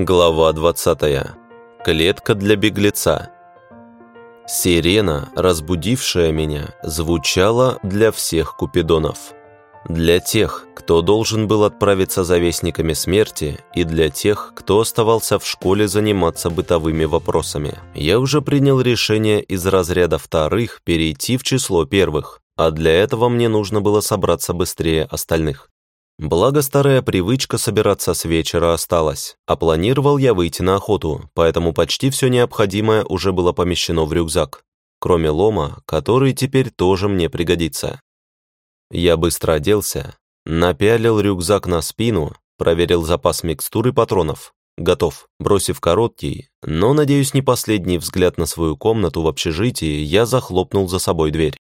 Глава 20. Клетка для беглеца. Сирена, разбудившая меня, звучала для всех купидонов. Для тех, кто должен был отправиться за вестниками смерти, и для тех, кто оставался в школе заниматься бытовыми вопросами. Я уже принял решение из разряда вторых перейти в число первых, а для этого мне нужно было собраться быстрее остальных. Благо старая привычка собираться с вечера осталась, а планировал я выйти на охоту, поэтому почти все необходимое уже было помещено в рюкзак, кроме лома, который теперь тоже мне пригодится. Я быстро оделся, напялил рюкзак на спину, проверил запас микстур и патронов. Готов. Бросив короткий, но, надеюсь, не последний взгляд на свою комнату в общежитии, я захлопнул за собой дверь.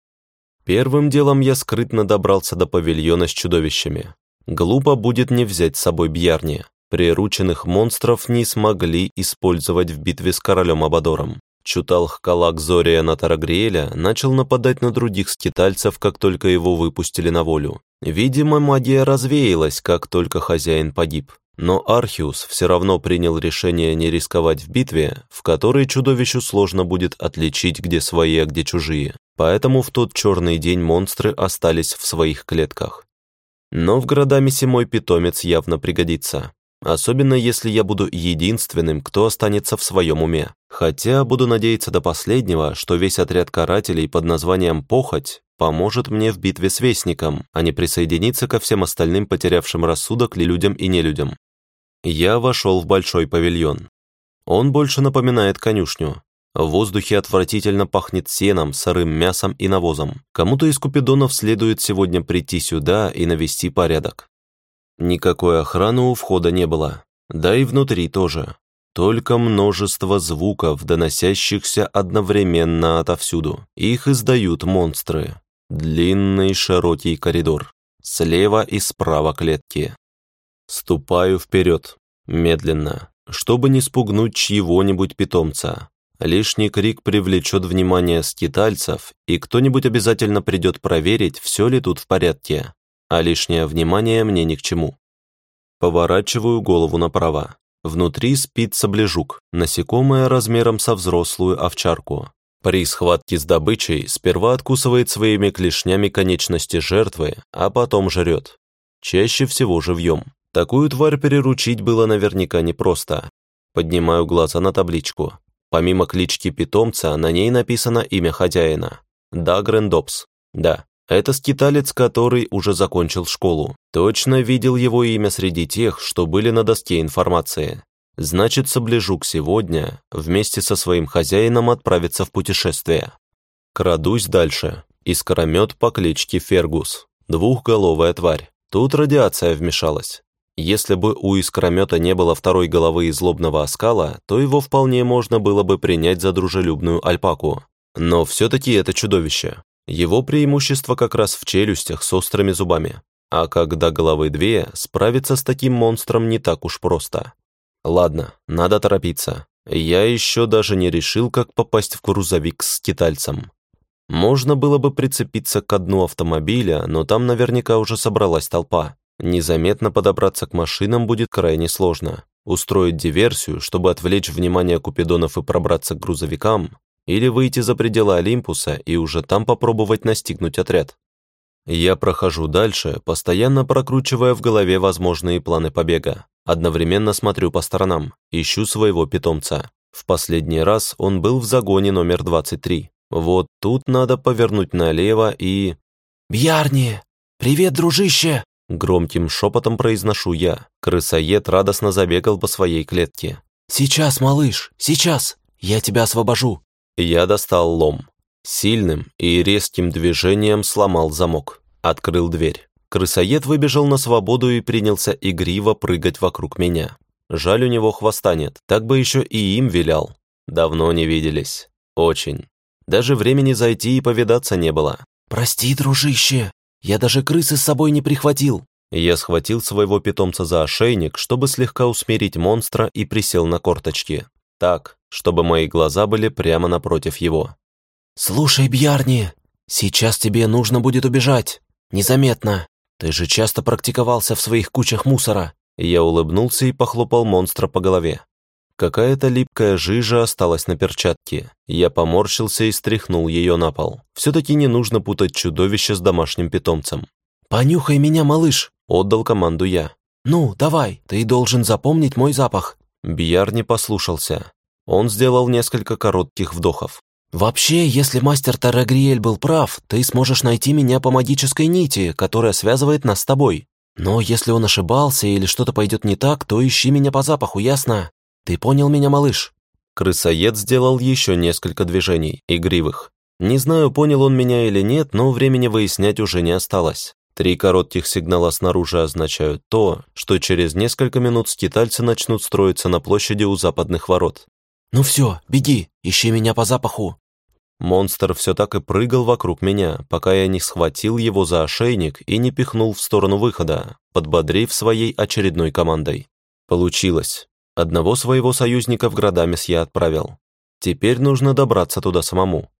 Первым делом я скрытно добрался до павильона с чудовищами. Глупо будет не взять с собой Бьярни. Прирученных монстров не смогли использовать в битве с королем Абадором. Чуталх-калак Зория Натарагриэля начал нападать на других скитальцев, как только его выпустили на волю. Видимо, магия развеялась, как только хозяин погиб. Но Архиус все равно принял решение не рисковать в битве, в которой чудовищу сложно будет отличить, где свои, а где чужие. Поэтому в тот черный день монстры остались в своих клетках. Но в Градамисе мой питомец явно пригодится. Особенно если я буду единственным, кто останется в своем уме. Хотя буду надеяться до последнего, что весь отряд карателей под названием «Похоть» поможет мне в битве с Вестником, а не присоединиться ко всем остальным потерявшим рассудок ли людям и нелюдям. Я вошел в большой павильон. Он больше напоминает конюшню, в воздухе отвратительно пахнет сеном, сырым мясом и навозом. Кому-то из купидонов следует сегодня прийти сюда и навести порядок. Никакой охраны у входа не было. Да и внутри тоже. Только множество звуков, доносящихся одновременно отовсюду. Их издают монстры. Длинный широкий коридор. Слева и справа клетки. Ступаю вперед, медленно, чтобы не спугнуть чьего-нибудь питомца. Лишний крик привлечет внимание скитальцев, и кто-нибудь обязательно придет проверить, все ли тут в порядке, а лишнее внимание мне ни к чему. Поворачиваю голову направо. Внутри спит саблежук, насекомое размером со взрослую овчарку. При схватке с добычей сперва откусывает своими клешнями конечности жертвы, а потом жрет. Чаще всего живьем. Такую тварь переручить было наверняка непросто. Поднимаю глаза на табличку. Помимо клички питомца, на ней написано имя хозяина. Дагрен Добс. Да, это скиталец, который уже закончил школу. Точно видел его имя среди тех, что были на доске информации. Значит, Саблежук сегодня вместе со своим хозяином отправится в путешествие. Крадусь дальше. Искромет по кличке Фергус. Двухголовая тварь. Тут радиация вмешалась. Если бы у искромета не было второй головы и злобного оскала, то его вполне можно было бы принять за дружелюбную альпаку. Но все-таки это чудовище. Его преимущество как раз в челюстях с острыми зубами. А когда головы две, справиться с таким монстром не так уж просто. Ладно, надо торопиться. Я еще даже не решил, как попасть в грузовик с китальцем. Можно было бы прицепиться к дну автомобиля, но там наверняка уже собралась толпа. Незаметно подобраться к машинам будет крайне сложно. Устроить диверсию, чтобы отвлечь внимание купидонов и пробраться к грузовикам, или выйти за пределы Олимпуса и уже там попробовать настигнуть отряд. Я прохожу дальше, постоянно прокручивая в голове возможные планы побега. Одновременно смотрю по сторонам, ищу своего питомца. В последний раз он был в загоне номер 23. Вот тут надо повернуть налево и... «Бьярни! Привет, дружище!» Громким шепотом произношу я. Крысоед радостно забегал по своей клетке. «Сейчас, малыш, сейчас! Я тебя освобожу!» Я достал лом. Сильным и резким движением сломал замок. Открыл дверь. Крысоед выбежал на свободу и принялся игриво прыгать вокруг меня. Жаль, у него хвоста нет, так бы еще и им вилял. Давно не виделись. Очень. Даже времени зайти и повидаться не было. «Прости, дружище!» Я даже крысы с собой не прихватил». Я схватил своего питомца за ошейник, чтобы слегка усмирить монстра и присел на корточки. Так, чтобы мои глаза были прямо напротив его. «Слушай, Бьярни, сейчас тебе нужно будет убежать. Незаметно. Ты же часто практиковался в своих кучах мусора. Я улыбнулся и похлопал монстра по голове. Какая-то липкая жижа осталась на перчатке. Я поморщился и стряхнул ее на пол. Все-таки не нужно путать чудовище с домашним питомцем. «Понюхай меня, малыш!» – отдал команду я. «Ну, давай, ты должен запомнить мой запах». Бьяр не послушался. Он сделал несколько коротких вдохов. «Вообще, если мастер Тарагриэль был прав, ты сможешь найти меня по магической нити, которая связывает нас с тобой. Но если он ошибался или что-то пойдет не так, то ищи меня по запаху, ясно? Ты понял меня, малыш?» Крысоед сделал еще несколько движений, игривых. Не знаю, понял он меня или нет, но времени выяснять уже не осталось. Три коротких сигнала снаружи означают то, что через несколько минут скитальцы начнут строиться на площади у западных ворот. «Ну все, беги, ищи меня по запаху!» Монстр все так и прыгал вокруг меня, пока я не схватил его за ошейник и не пихнул в сторону выхода, подбодрив своей очередной командой. Получилось. Одного своего союзника в Градамис я отправил. Теперь нужно добраться туда самому.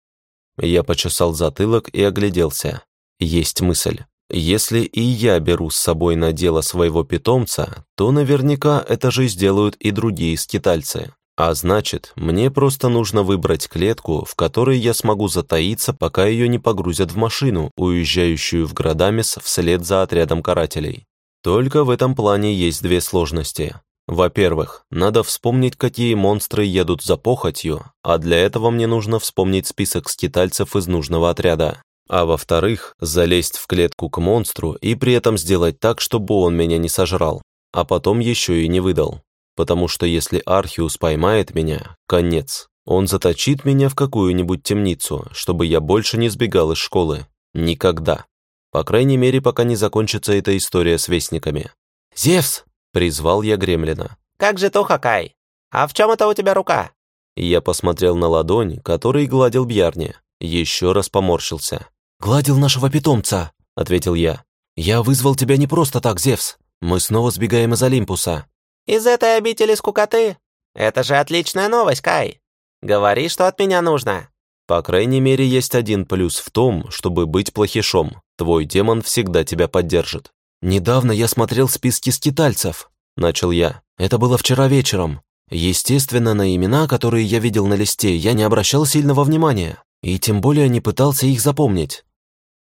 Я почесал затылок и огляделся. Есть мысль. Если и я беру с собой на дело своего питомца, то наверняка это же сделают и другие скитальцы. А значит, мне просто нужно выбрать клетку, в которой я смогу затаиться, пока ее не погрузят в машину, уезжающую в Градамис вслед за отрядом карателей. Только в этом плане есть две сложности. Во-первых, надо вспомнить, какие монстры едут за похотью, а для этого мне нужно вспомнить список скитальцев из нужного отряда. А во-вторых, залезть в клетку к монстру и при этом сделать так, чтобы он меня не сожрал, а потом еще и не выдал. Потому что если Архиус поймает меня, конец. Он заточит меня в какую-нибудь темницу, чтобы я больше не сбегал из школы. Никогда. По крайней мере, пока не закончится эта история с вестниками. «Зевс!» — призвал я Гремлина. «Как же туха, Кай? А в чем это у тебя рука?» Я посмотрел на ладонь, которой гладил Бьярни. Еще раз поморщился. «Гладил нашего питомца», — ответил я. «Я вызвал тебя не просто так, Зевс. Мы снова сбегаем из Олимпуса». «Из этой обители скукоты? Это же отличная новость, Кай. Говори, что от меня нужно». По крайней мере, есть один плюс в том, чтобы быть плохишом. Твой демон всегда тебя поддержит. «Недавно я смотрел списки скитальцев», — начал я. «Это было вчера вечером. Естественно, на имена, которые я видел на листе, я не обращал сильного внимания, и тем более не пытался их запомнить.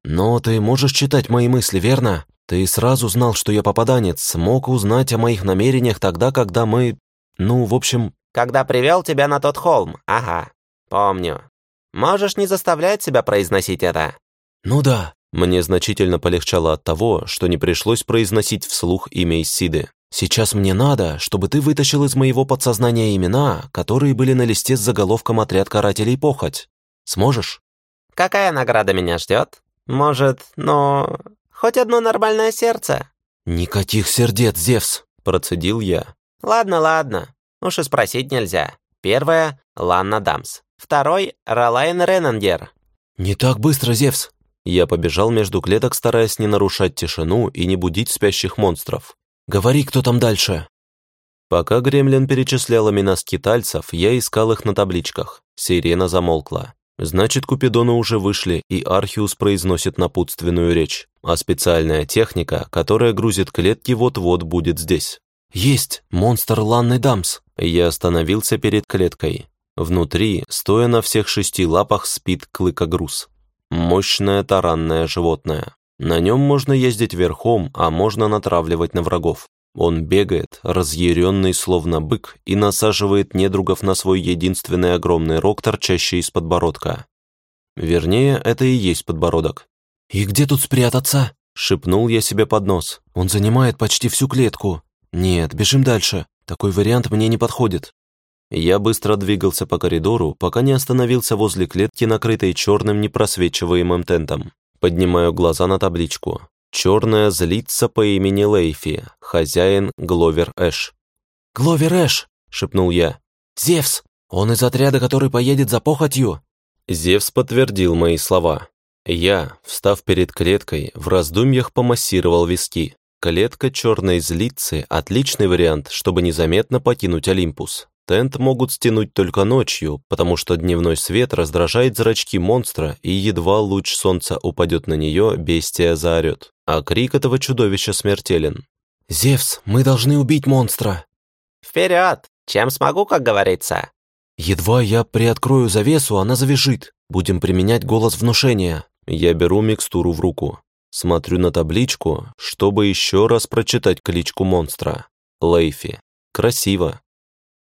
«Но ты можешь читать мои мысли, верно? Ты сразу знал, что я попаданец, мог узнать о моих намерениях тогда, когда мы... Ну, в общем...» «Когда привел тебя на тот холм, ага, помню. Можешь не заставлять себя произносить это?» «Ну да». Мне значительно полегчало от того, что не пришлось произносить вслух имя Исиды. «Сейчас мне надо, чтобы ты вытащил из моего подсознания имена, которые были на листе с заголовком «Отряд карателей похоть». Сможешь?» «Какая награда меня ждет?» Может, но... Хоть одно нормальное сердце?» «Никаких сердец, Зевс!» – процедил я. «Ладно, ладно. Уж и спросить нельзя. Первое – Ланна Дамс. Второй – Ролайн Ренангер». «Не так быстро, Зевс!» Я побежал между клеток, стараясь не нарушать тишину и не будить спящих монстров. «Говори, кто там дальше?» Пока Гремлин перечислял имена скитальцев, я искал их на табличках. Сирена замолкла. Значит, Купидоны уже вышли, и Архиус произносит напутственную речь, а специальная техника, которая грузит клетки, вот-вот будет здесь. «Есть! Монстр Ланны Дамс!» Я остановился перед клеткой. Внутри, стоя на всех шести лапах, спит клыкогруз. Мощное таранное животное. На нем можно ездить верхом, а можно натравливать на врагов. Он бегает, разъяренный словно бык, и насаживает недругов на свой единственный огромный рог, торчащий из подбородка. Вернее, это и есть подбородок. «И где тут спрятаться?» — шепнул я себе под нос. «Он занимает почти всю клетку. Нет, бежим дальше. Такой вариант мне не подходит». Я быстро двигался по коридору, пока не остановился возле клетки, накрытой черным непросвечиваемым тентом. Поднимаю глаза на табличку. Черная злится по имени Лейфи, хозяин Гловер Эш. «Гловер Эш!» — шепнул я. «Зевс! Он из отряда, который поедет за похотью!» Зевс подтвердил мои слова. Я, встав перед клеткой, в раздумьях помассировал виски. Клетка черной злицы – отличный вариант, чтобы незаметно покинуть Олимпус. Тент могут стянуть только ночью, потому что дневной свет раздражает зрачки монстра, и едва луч солнца упадет на нее, бестия заорет. А крик этого чудовища смертелен. «Зевс, мы должны убить монстра!» «Вперед! Чем смогу, как говорится!» Едва я приоткрою завесу, она завяжет. Будем применять голос внушения. Я беру микстуру в руку. Смотрю на табличку, чтобы еще раз прочитать кличку монстра. Лейфи. Красиво.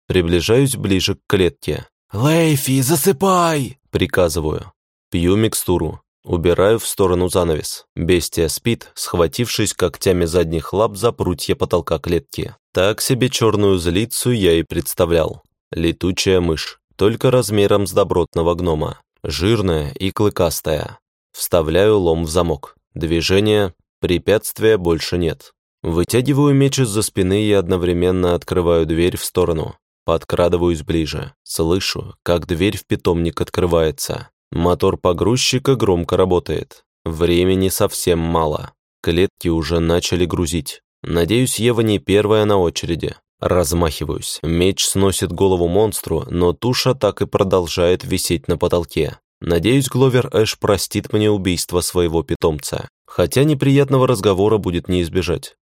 Приближаюсь ближе к клетке. «Лейфи, засыпай!» Приказываю. Пью микстуру. Убираю в сторону занавес. Бестия спит, схватившись когтями задних лап за прутья потолка клетки. Так себе черную злицу я и представлял. Летучая мышь, только размером с добротного гнома. Жирная и клыкастая. Вставляю лом в замок. Движение, препятствия больше нет. Вытягиваю меч из-за спины и одновременно открываю дверь в сторону. Подкрадываюсь ближе. Слышу, как дверь в питомник открывается. Мотор погрузчика громко работает. Времени совсем мало. Клетки уже начали грузить. Надеюсь, Ева не первая на очереди. Размахиваюсь. Меч сносит голову монстру, но туша так и продолжает висеть на потолке. Надеюсь, Гловер Эш простит мне убийство своего питомца. Хотя неприятного разговора будет не избежать.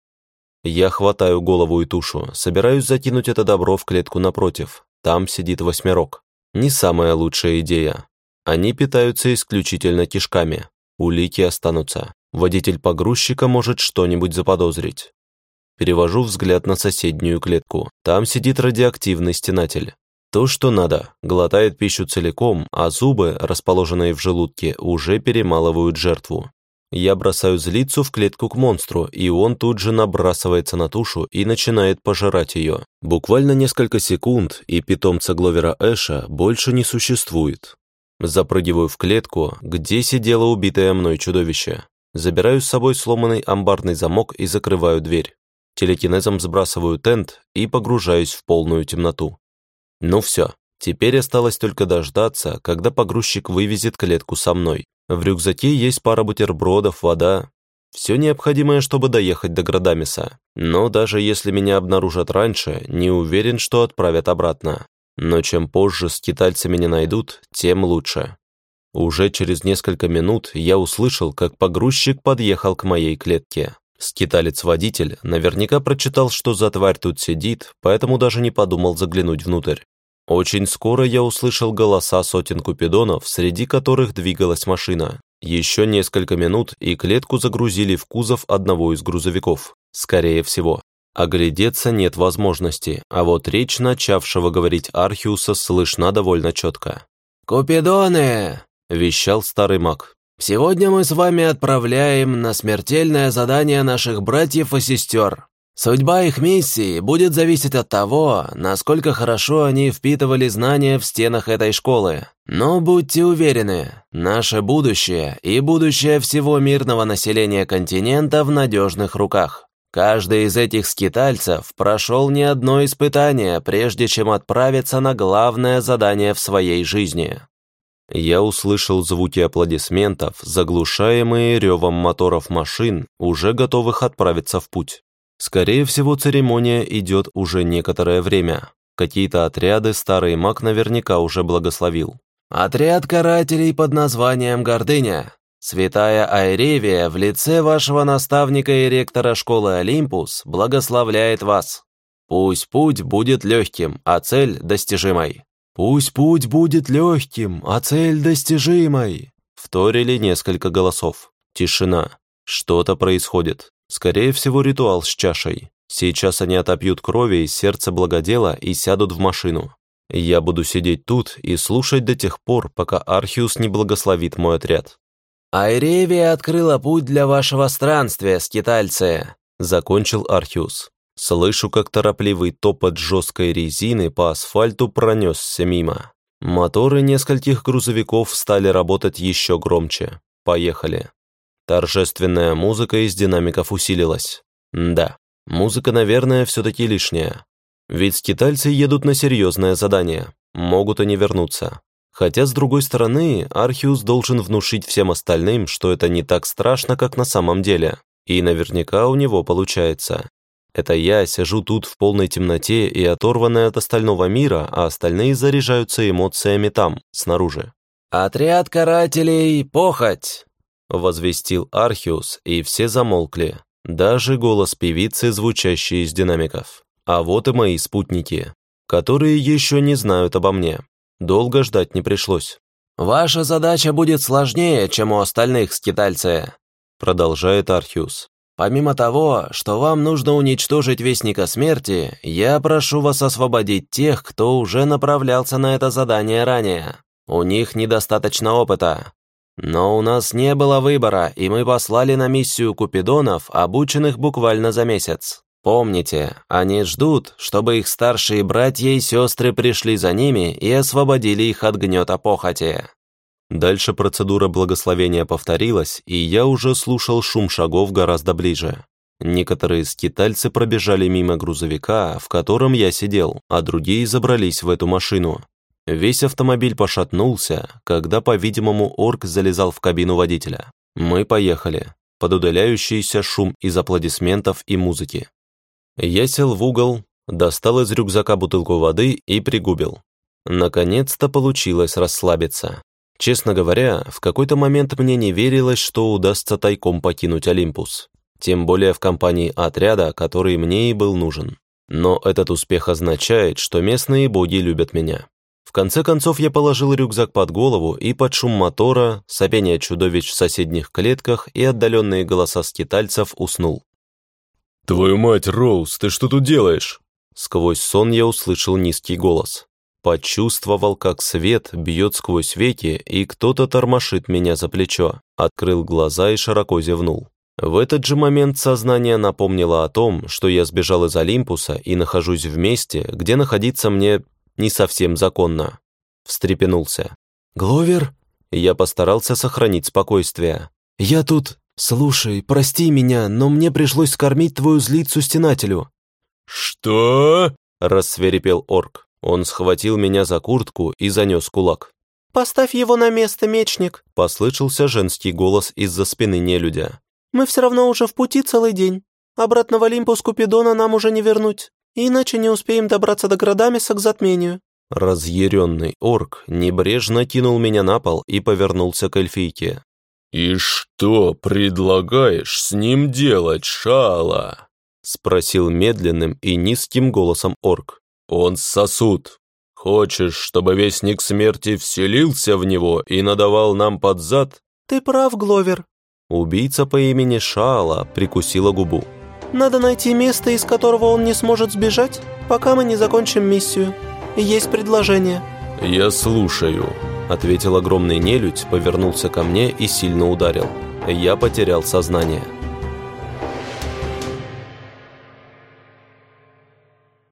Я хватаю голову и тушу, собираюсь закинуть это добро в клетку напротив. Там сидит восьмерок. Не самая лучшая идея. Они питаются исключительно кишками. Улики останутся. Водитель погрузчика может что-нибудь заподозрить. Перевожу взгляд на соседнюю клетку. Там сидит радиоактивный стенатель. То, что надо, глотает пищу целиком, а зубы, расположенные в желудке, уже перемалывают жертву. Я бросаю злицу в клетку к монстру, и он тут же набрасывается на тушу и начинает пожирать ее. Буквально несколько секунд, и питомца Гловера Эша больше не существует. Запрыгиваю в клетку, где сидело убитое мной чудовище. Забираю с собой сломанный амбарный замок и закрываю дверь. Телекинезом сбрасываю тент и погружаюсь в полную темноту. Ну все, теперь осталось только дождаться, когда погрузчик вывезет клетку со мной. В рюкзаке есть пара бутербродов, вода. Все необходимое, чтобы доехать до Градамиса. Но даже если меня обнаружат раньше, не уверен, что отправят обратно. Но чем позже скитальцы меня найдут, тем лучше. Уже через несколько минут я услышал, как погрузчик подъехал к моей клетке. Скиталец-водитель наверняка прочитал, что за тварь тут сидит, поэтому даже не подумал заглянуть внутрь. Очень скоро я услышал голоса сотен купидонов, среди которых двигалась машина. Еще несколько минут, и клетку загрузили в кузов одного из грузовиков. Скорее всего. Оглядеться нет возможности, а вот речь начавшего говорить Архиуса слышна довольно четко. «Купидоны!» – вещал старый маг. «Сегодня мы с вами отправляем на смертельное задание наших братьев и сестер. Судьба их миссии будет зависеть от того, насколько хорошо они впитывали знания в стенах этой школы. Но будьте уверены, наше будущее и будущее всего мирного населения континента в надежных руках. Каждый из этих скитальцев прошел не одно испытание, прежде чем отправиться на главное задание в своей жизни. Я услышал звуки аплодисментов, заглушаемые ревом моторов машин, уже готовых отправиться в путь. Скорее всего, церемония идет уже некоторое время. Какие-то отряды старый маг наверняка уже благословил. «Отряд карателей под названием «Гордыня». Святая Айревия в лице вашего наставника и ректора школы Олимпус благословляет вас. Пусть путь будет легким, а цель достижимой. Пусть путь будет легким, а цель достижимой. Вторили несколько голосов. Тишина. Что-то происходит. Скорее всего, ритуал с чашей. Сейчас они отопьют крови из сердца благодела и сядут в машину. Я буду сидеть тут и слушать до тех пор, пока Архиус не благословит мой отряд. «Айревия открыла путь для вашего странствия, скитальцы», — закончил Архиус. Слышу, как торопливый топот жесткой резины по асфальту пронесся мимо. Моторы нескольких грузовиков стали работать еще громче. Поехали. Торжественная музыка из динамиков усилилась. Да, музыка, наверное, все-таки лишняя. Ведь скитальцы едут на серьезное задание. Могут они вернуться. Хотя, с другой стороны, Архиус должен внушить всем остальным, что это не так страшно, как на самом деле. И наверняка у него получается. Это я сижу тут в полной темноте и оторванная от остального мира, а остальные заряжаются эмоциями там, снаружи. «Отряд карателей, похоть!» Возвестил Архиус, и все замолкли. Даже голос певицы, звучащий из динамиков. А вот и мои спутники, которые еще не знают обо мне. Долго ждать не пришлось. «Ваша задача будет сложнее, чем у остальных, скитальцы», продолжает Архиус. «Помимо того, что вам нужно уничтожить Вестника Смерти, я прошу вас освободить тех, кто уже направлялся на это задание ранее. У них недостаточно опыта. Но у нас не было выбора, и мы послали на миссию Купидонов, обученных буквально за месяц. Помните, они ждут, чтобы их старшие братья и сестры пришли за ними и освободили их от гнета похоти. Дальше процедура благословения повторилась, и я уже слушал шум шагов гораздо ближе. Некоторые скитальцы пробежали мимо грузовика, в котором я сидел, а другие забрались в эту машину. Весь автомобиль пошатнулся, когда, по-видимому, орк залезал в кабину водителя. Мы поехали, под удаляющийся шум из аплодисментов и музыки. Я сел в угол, достал из рюкзака бутылку воды и пригубил. Наконец-то получилось расслабиться. Честно говоря, в какой-то момент мне не верилось, что удастся тайком покинуть Олимпус. Тем более в компании отряда, который мне и был нужен. Но этот успех означает, что местные боги любят меня. В конце концов я положил рюкзак под голову и под шум мотора, сопение чудовищ в соседних клетках и отдаленные голоса скитальцев уснул. «Твою мать, Роуз, ты что тут делаешь?» Сквозь сон я услышал низкий голос. Почувствовал, как свет бьет сквозь веки, и кто-то тормошит меня за плечо. Открыл глаза и широко зевнул. В этот же момент сознание напомнило о том, что я сбежал из Олимпуса и нахожусь в месте, где находиться мне не совсем законно. Встрепенулся. «Гловер?» Я постарался сохранить спокойствие. «Я тут «Слушай, прости меня, но мне пришлось скормить твою злицу стенателю». «Что?» – рассверепел орк. Он схватил меня за куртку и занес кулак. «Поставь его на место, мечник!» – послышался женский голос из-за спины нелюдя. «Мы все равно уже в пути целый день. Обратно в Олимпус Купидона нам уже не вернуть, иначе не успеем добраться до Градамиса к затмению». Разъяренный орк небрежно кинул меня на пол и повернулся к эльфийке. «И что предлагаешь с ним делать, Шала?» Спросил медленным и низким голосом орк. «Он сосуд. Хочешь, чтобы Вестник Смерти вселился в него и надавал нам под зад?» «Ты прав, Гловер». Убийца по имени Шала прикусила губу. «Надо найти место, из которого он не сможет сбежать, пока мы не закончим миссию. Есть предложение». «Я слушаю», ответил огромный нелюдь, повернулся ко мне и сильно ударил. Я потерял сознание.